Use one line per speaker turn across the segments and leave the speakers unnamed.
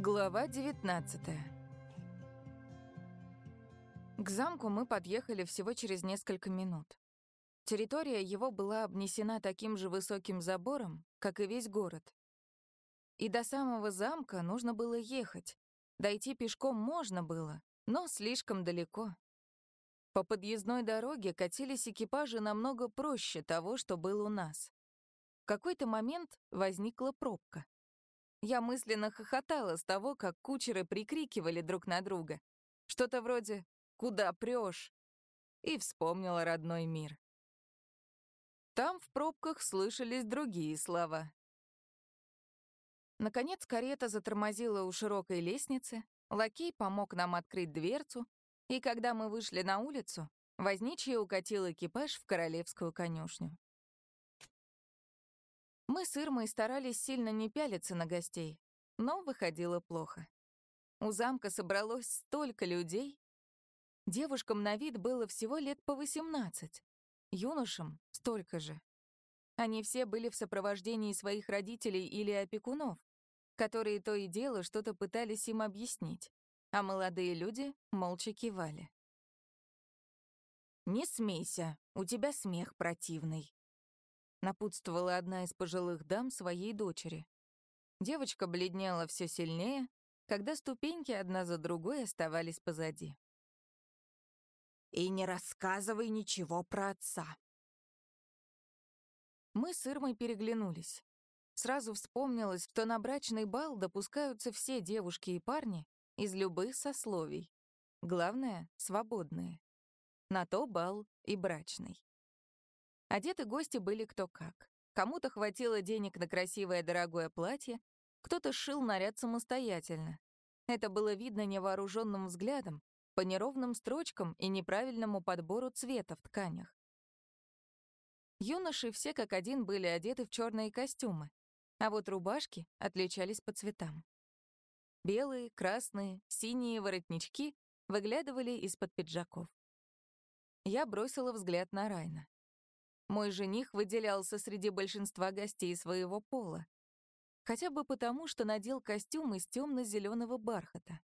Глава 19 К замку мы подъехали всего через несколько минут. Территория его была обнесена таким же высоким забором, как и весь город. И до самого замка нужно было ехать. Дойти пешком можно было, но слишком далеко. По подъездной дороге катились экипажи намного проще того, что было у нас. В какой-то момент возникла пробка. Я мысленно хохотала с того, как кучеры прикрикивали друг на друга. Что-то вроде «Куда прешь?» И вспомнила родной мир. Там в пробках слышались другие слова. Наконец карета затормозила у широкой лестницы, лакей помог нам открыть дверцу, и когда мы вышли на улицу, возничий укатил экипаж в королевскую конюшню. Мы с Ирмой старались сильно не пялиться на гостей, но выходило плохо. У замка собралось столько людей. Девушкам на вид было всего лет по 18, юношам — столько же. Они все были в сопровождении своих родителей или опекунов, которые то и дело что-то пытались им объяснить, а молодые люди молча кивали. «Не смейся, у тебя смех противный», напутствовала одна из пожилых дам своей дочери. Девочка бледнела все сильнее, когда ступеньки одна за другой оставались позади. «И не рассказывай ничего про отца». Мы с Ирмой переглянулись. Сразу вспомнилось, что на брачный бал допускаются все девушки и парни из любых сословий. Главное — свободные. На то бал и брачный. Одеты гости были кто как. Кому-то хватило денег на красивое дорогое платье, кто-то шил наряд самостоятельно. Это было видно невооруженным взглядом, по неровным строчкам и неправильному подбору цвета в тканях. Юноши все как один были одеты в черные костюмы, а вот рубашки отличались по цветам. Белые, красные, синие воротнички выглядывали из-под пиджаков. Я бросила взгляд на Райна. Мой жених выделялся среди большинства гостей своего пола. Хотя бы потому, что надел костюм из темно зеленого бархата.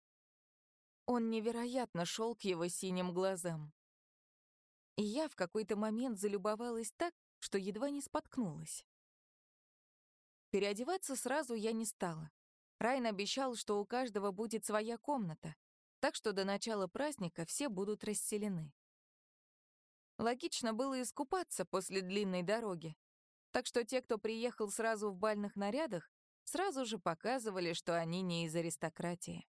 Он невероятно шел к его синим глазам. И я в какой-то момент залюбовалась так, что едва не споткнулась. Переодеваться сразу я не стала. Райан обещал, что у каждого будет своя комната, так что до начала праздника все будут расселены. Логично было искупаться после длинной дороги. Так что те, кто приехал сразу в бальных нарядах, сразу же показывали, что они не из аристократии.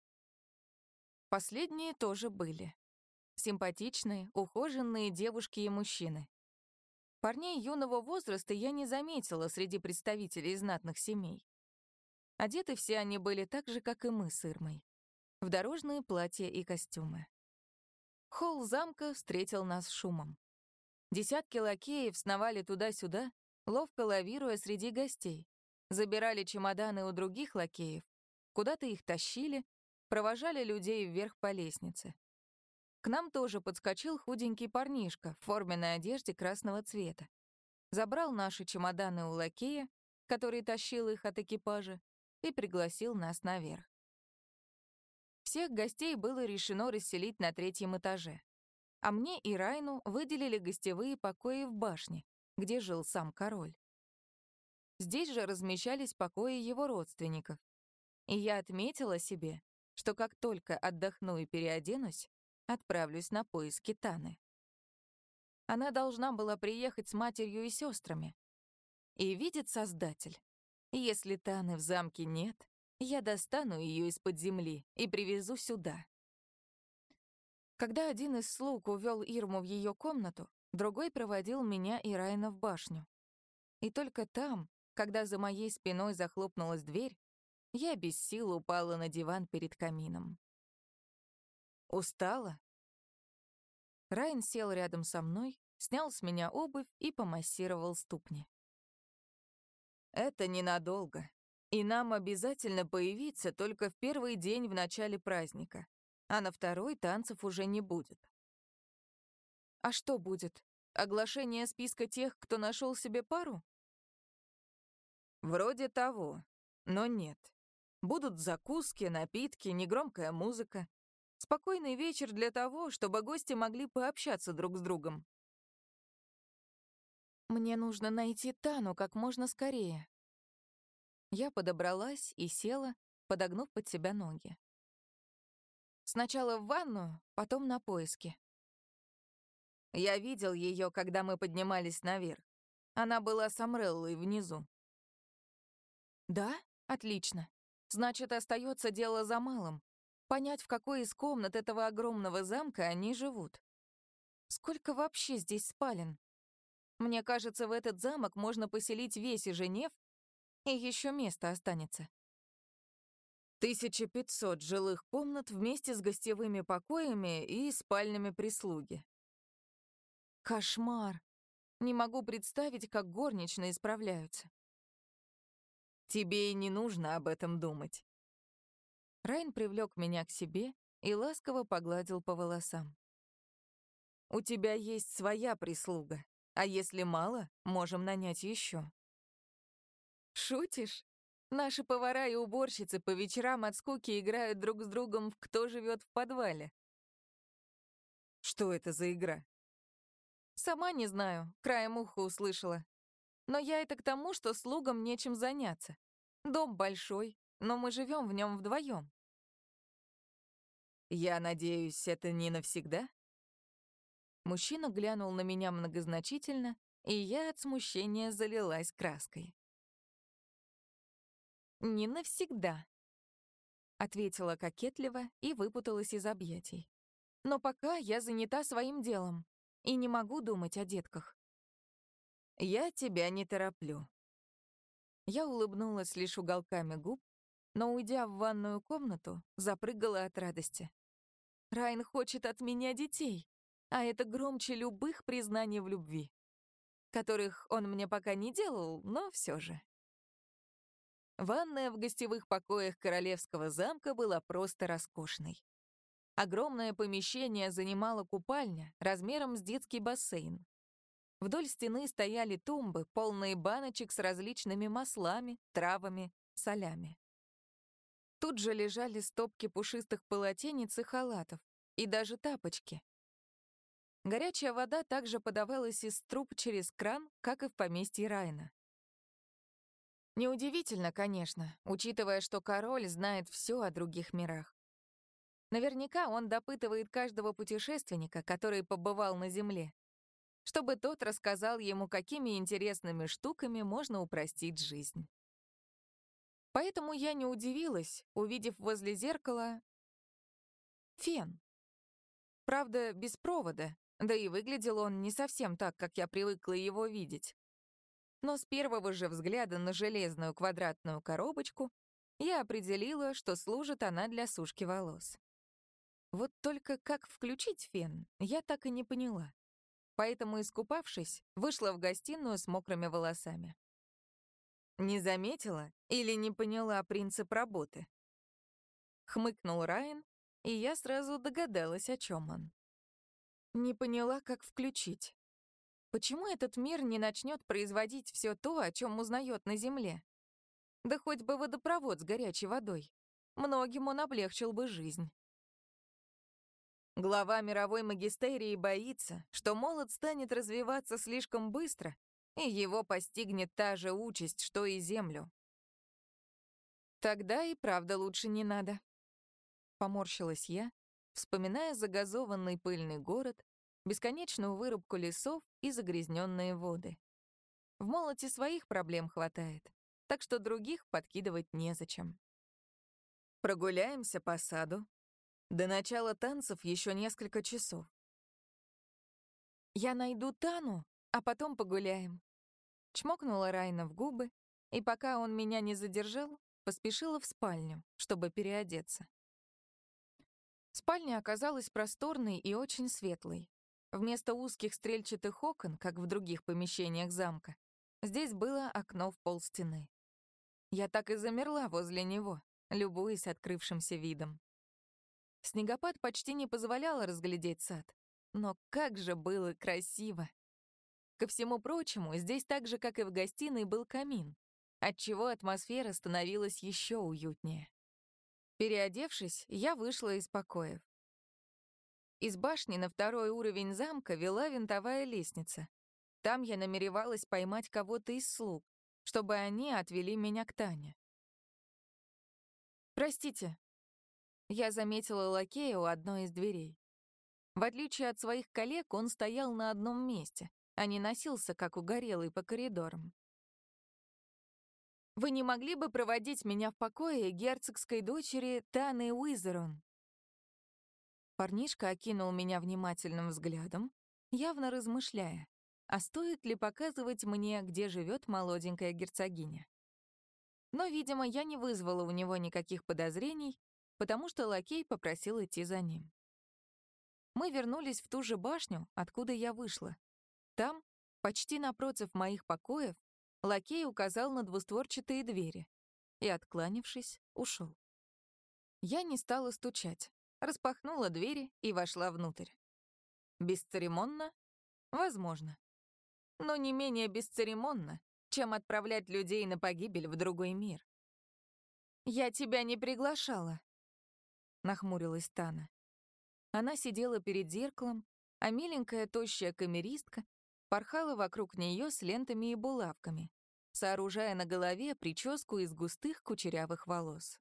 Последние тоже были. Симпатичные, ухоженные девушки и мужчины. Парней юного возраста я не заметила среди представителей знатных семей. Одеты все они были так же, как и мы с Ирмой. В дорожные платья и костюмы. Холл замка встретил нас шумом. Десятки лакеев сновали туда-сюда, ловко лавируя среди гостей. Забирали чемоданы у других лакеев, куда-то их тащили, провожали людей вверх по лестнице. К нам тоже подскочил худенький парнишка в форменной одежде красного цвета. Забрал наши чемоданы у лакея, который тащил их от экипажа, и пригласил нас наверх. Всех гостей было решено расселить на третьем этаже а мне и Райну выделили гостевые покои в башне, где жил сам король. Здесь же размещались покои его родственников. И я отметила себе, что как только отдохну и переоденусь, отправлюсь на поиски Таны. Она должна была приехать с матерью и сестрами. И видит Создатель. Если Таны в замке нет, я достану ее из-под земли и привезу сюда. Когда один из слуг увел Ирму в ее комнату, другой проводил меня и Райна в башню. И только там, когда за моей спиной захлопнулась дверь, я без сил упала на диван перед камином. Устала? Райн сел рядом со мной, снял с меня обувь и помассировал ступни. «Это ненадолго, и нам обязательно появиться только в первый день в начале праздника а на второй танцев уже не будет. А что будет? Оглашение списка тех, кто нашел себе пару? Вроде того, но нет. Будут закуски, напитки, негромкая музыка. Спокойный вечер для того, чтобы гости могли пообщаться друг с другом. Мне нужно найти Тану как можно скорее. Я подобралась и села, подогнув под себя ноги. Сначала в ванную, потом на поиски. Я видел ее, когда мы поднимались наверх. Она была с Амреллой внизу. Да? Отлично. Значит, остается дело за малым. Понять, в какой из комнат этого огромного замка они живут. Сколько вообще здесь спален? Мне кажется, в этот замок можно поселить весь Женев, и еще место останется. 1500 жилых комнат вместе с гостевыми покоями и спальнями прислуги. Кошмар. Не могу представить, как горничные справляются. Тебе и не нужно об этом думать. Райн привлек меня к себе и ласково погладил по волосам. У тебя есть своя прислуга, а если мало, можем нанять еще. Шутишь? Наши повара и уборщицы по вечерам от скуки играют друг с другом в «Кто живет в подвале». Что это за игра? Сама не знаю, краем уха услышала. Но я это к тому, что слугам нечем заняться. Дом большой, но мы живем в нем вдвоем. Я надеюсь, это не навсегда? Мужчина глянул на меня многозначительно, и я от смущения залилась краской. «Не навсегда», — ответила кокетливо и выпуталась из объятий. «Но пока я занята своим делом и не могу думать о детках». «Я тебя не тороплю». Я улыбнулась лишь уголками губ, но, уйдя в ванную комнату, запрыгала от радости. Райн хочет от меня детей, а это громче любых признаний в любви, которых он мне пока не делал, но все же. Ванная в гостевых покоях королевского замка была просто роскошной. Огромное помещение занимала купальня размером с детский бассейн. Вдоль стены стояли тумбы, полные баночек с различными маслами, травами, солями. Тут же лежали стопки пушистых полотенец и халатов, и даже тапочки. Горячая вода также подавалась из труб через кран, как и в поместье Райна. Неудивительно, конечно, учитывая, что король знает все о других мирах. Наверняка он допытывает каждого путешественника, который побывал на Земле, чтобы тот рассказал ему, какими интересными штуками можно упростить жизнь. Поэтому я не удивилась, увидев возле зеркала фен. Правда, без провода, да и выглядел он не совсем так, как я привыкла его видеть но с первого же взгляда на железную квадратную коробочку я определила, что служит она для сушки волос. Вот только как включить фен, я так и не поняла. Поэтому, искупавшись, вышла в гостиную с мокрыми волосами. Не заметила или не поняла принцип работы? Хмыкнул Райан, и я сразу догадалась, о чем он. Не поняла, как включить. Почему этот мир не начнет производить все то, о чем узнает на Земле? Да хоть бы водопровод с горячей водой. Многим он облегчил бы жизнь. Глава мировой магистерии боится, что молот станет развиваться слишком быстро, и его постигнет та же участь, что и Землю. Тогда и правда лучше не надо. Поморщилась я, вспоминая загазованный пыльный город, бесконечную вырубку лесов и загрязненные воды. В молоте своих проблем хватает, так что других подкидывать незачем. Прогуляемся по саду. До начала танцев еще несколько часов. Я найду Тану, а потом погуляем. Чмокнула Райна в губы, и пока он меня не задержал, поспешила в спальню, чтобы переодеться. Спальня оказалась просторной и очень светлой. Вместо узких стрельчатых окон, как в других помещениях замка, здесь было окно в пол стены. Я так и замерла возле него, любуясь открывшимся видом. Снегопад почти не позволял разглядеть сад, но как же было красиво! Ко всему прочему, здесь так же, как и в гостиной, был камин, отчего атмосфера становилась еще уютнее. Переодевшись, я вышла из покоев. Из башни на второй уровень замка вела винтовая лестница. Там я намеревалась поймать кого-то из слуг, чтобы они отвели меня к Тане. «Простите». Я заметила лакея у одной из дверей. В отличие от своих коллег, он стоял на одном месте, а не носился, как угорелый, по коридорам. «Вы не могли бы проводить меня в покое герцогской дочери Таны Уизерон?» Парнишка окинул меня внимательным взглядом, явно размышляя, а стоит ли показывать мне, где живет молоденькая герцогиня. Но, видимо, я не вызвала у него никаких подозрений, потому что лакей попросил идти за ним. Мы вернулись в ту же башню, откуда я вышла. Там, почти напротив моих покоев, лакей указал на двустворчатые двери и, откланившись, ушел. Я не стала стучать, распахнула двери и вошла внутрь. Бесцеремонно? Возможно. Но не менее бесцеремонно чем отправлять людей на погибель в другой мир. «Я тебя не приглашала», — нахмурилась Тана. Она сидела перед зеркалом, а миленькая тощая камеристка порхала вокруг нее с лентами и булавками, сооружая на голове прическу из густых кучерявых волос.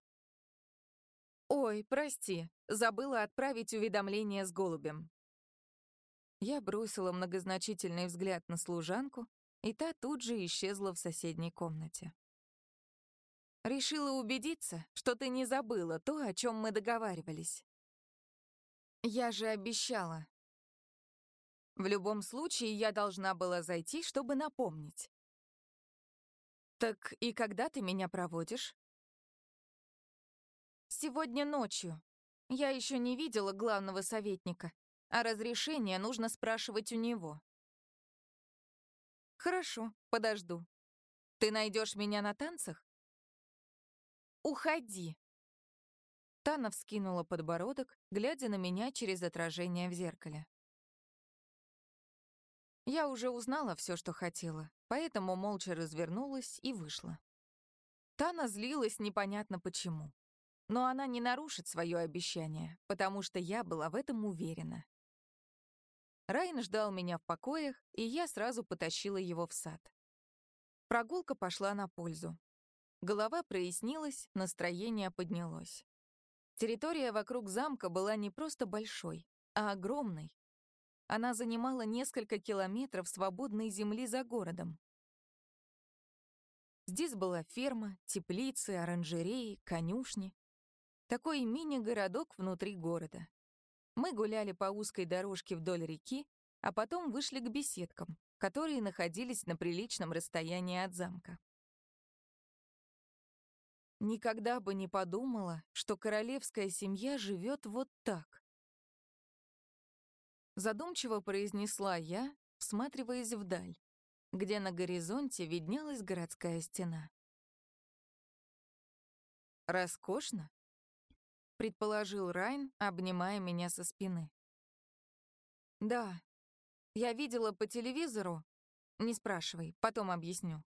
«Ой, прости, забыла отправить уведомление с голубем». Я бросила многозначительный взгляд на служанку и та тут же исчезла в соседней комнате. «Решила убедиться, что ты не забыла то, о чем мы договаривались». «Я же обещала». В любом случае, я должна была зайти, чтобы напомнить. «Так и когда ты меня проводишь?» «Сегодня ночью. Я еще не видела главного советника, а разрешение нужно спрашивать у него». Хорошо, подожду. Ты найдешь меня на танцах? Уходи. Тана вскинула подбородок, глядя на меня через отражение в зеркале. Я уже узнала все, что хотела, поэтому молча развернулась и вышла. Тана злилась непонятно почему. Но она не нарушит свое обещание, потому что я была в этом уверена. Райан ждал меня в покоях, и я сразу потащила его в сад. Прогулка пошла на пользу. Голова прояснилась, настроение поднялось. Территория вокруг замка была не просто большой, а огромной. Она занимала несколько километров свободной земли за городом. Здесь была ферма, теплицы, оранжереи, конюшни. Такой мини-городок внутри города. Мы гуляли по узкой дорожке вдоль реки, а потом вышли к беседкам, которые находились на приличном расстоянии от замка. Никогда бы не подумала, что королевская семья живет вот так. Задумчиво произнесла я, всматриваясь вдаль, где на горизонте виднелась городская стена. Роскошно? Предположил Райн, обнимая меня со спины. Да, я видела по телевизору, не спрашивай, потом объясню,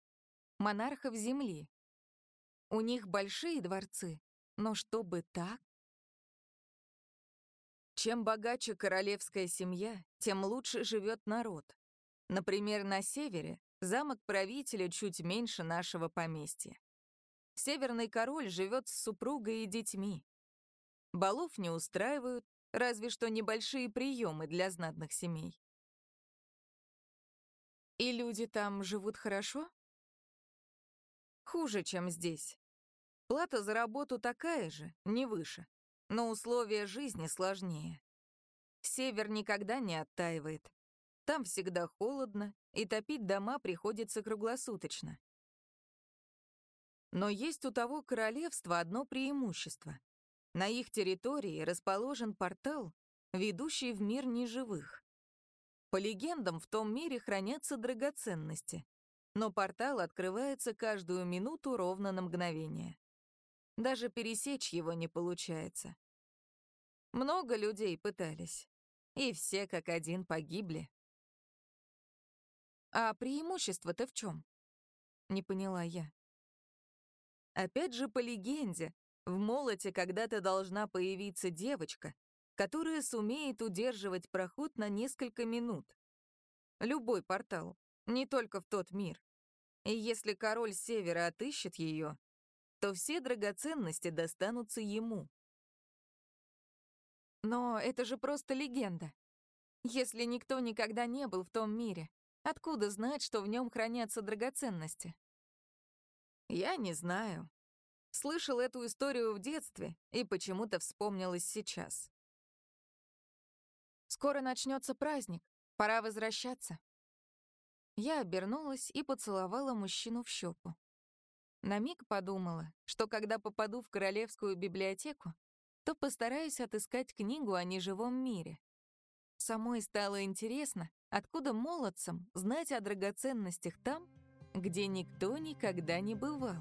монархов Земли. У них большие дворцы, но чтобы так? Чем богаче королевская семья, тем лучше живет народ. Например, на севере замок правителя чуть меньше нашего поместья. Северный король живет с супругой и детьми. Балов не устраивают, разве что небольшие приемы для знатных семей. И люди там живут хорошо? Хуже, чем здесь. Плата за работу такая же, не выше, но условия жизни сложнее. Север никогда не оттаивает. Там всегда холодно, и топить дома приходится круглосуточно. Но есть у того королевства одно преимущество. На их территории расположен портал, ведущий в мир неживых. По легендам, в том мире хранятся драгоценности, но портал открывается каждую минуту ровно на мгновение. Даже пересечь его не получается. Много людей пытались, и все как один погибли. А преимущество-то в чем? Не поняла я. Опять же, по легенде, в молоте когда-то должна появиться девочка, которая сумеет удерживать проход на несколько минут. Любой портал, не только в тот мир. И если король севера отыщет ее, то все драгоценности достанутся ему. Но это же просто легенда. Если никто никогда не был в том мире, откуда знать, что в нем хранятся драгоценности? Я не знаю. Слышал эту историю в детстве и почему-то вспомнилась сейчас. Скоро начнется праздник, пора возвращаться. Я обернулась и поцеловала мужчину в щеку. На миг подумала, что когда попаду в королевскую библиотеку, то постараюсь отыскать книгу о неживом мире. Самой стало интересно, откуда молодцам знать о драгоценностях там, где никто никогда не бывал.